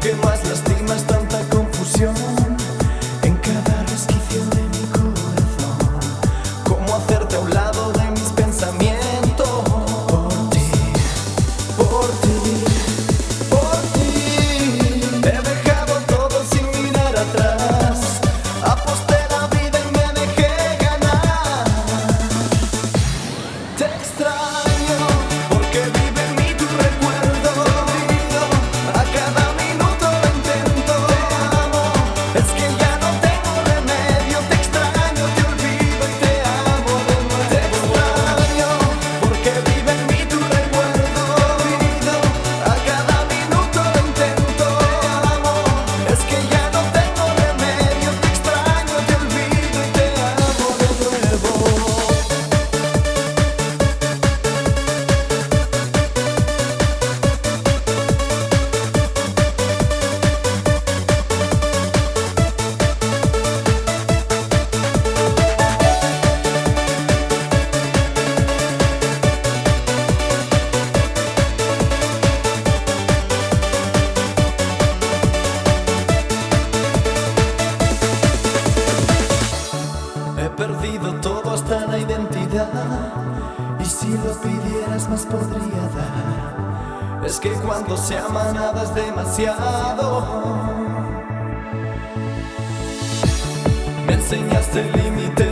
Qué más lastima es tanta confusión en cada resquicio de mi corazón. ¿Cómo hacerte a un lado de mis pensamientos por ti, por ti, por ti? He dejado todo sin mirar atrás, aposté la vida y me dejé ganar. Extra. Si lo pidieras más podría dar. Es que cuando se ama nada es demasiado. Me enseñaste el límite.